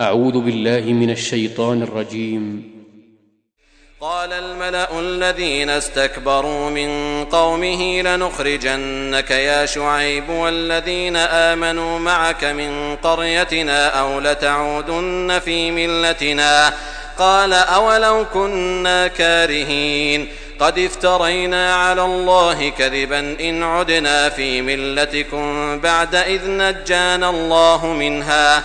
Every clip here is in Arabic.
أعوذ بالله من الشيطان الرجيم. قال الملأ الذين استكبروا من قومه لنخرجنك يا شعيب والذين آمنوا معك من قريتنا أو لتعودن في ملتنا. قال أولو كنا كارهين. قد افترينا على الله كذبا إن عدنا في ملتكم بعد إذ نجانا الله منها.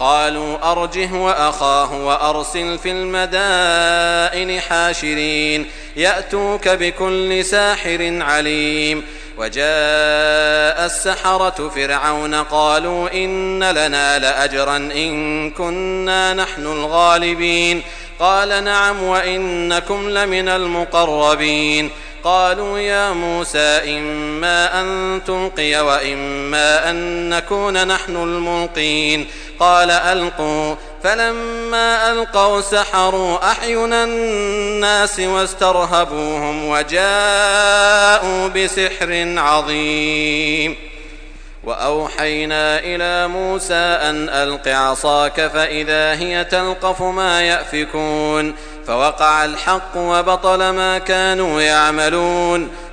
قالوا أرجه وأخاه وأرسل في المدائن حاشرين يأتوك بكل ساحر عليم وجاء السحرة فرعون قالوا إن لنا لأجرا إن كنا نحن الغالبين قال نعم وإنكم لمن المقربين قالوا يا موسى إما أن تلقي وإما أن نكون نحن الملقين قال ألقوا فلما ألقوا سحروا أعين الناس واسترهبوهم وجاءوا بسحر عظيم وأوحينا إلى موسى أن ألق عصاك فإذا هي تلقف ما يأفكون فوقع الحق وبطل ما كانوا يعملون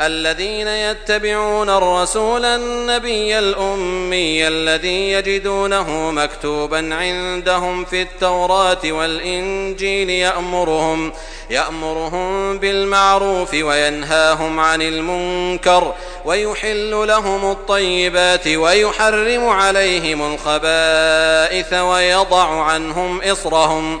الذين يتبعون الرسول النبي الأمي الذي يجدونه مكتوبا عندهم في التوراة والإنجيل يأمرهم يأمرهم بالمعروف وينهاهم عن المنكر ويحل لهم الطيبات ويحرم عليهم الخبائث ويضع عنهم إصرهم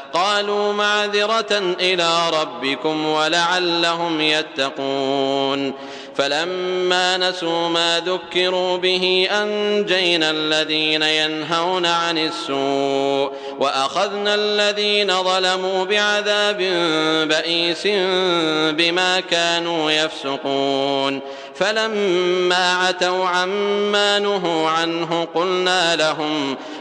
قالوا معذرة إلى ربكم ولعلهم يتقون. فلما نسوا ما ذكروا به أنجينا الذين ينهون عن السوء وأخذنا الذين ظلموا بعذاب بئيس بما كانوا يفسقون. فلما عتوا عما نهوا عنه قلنا لهم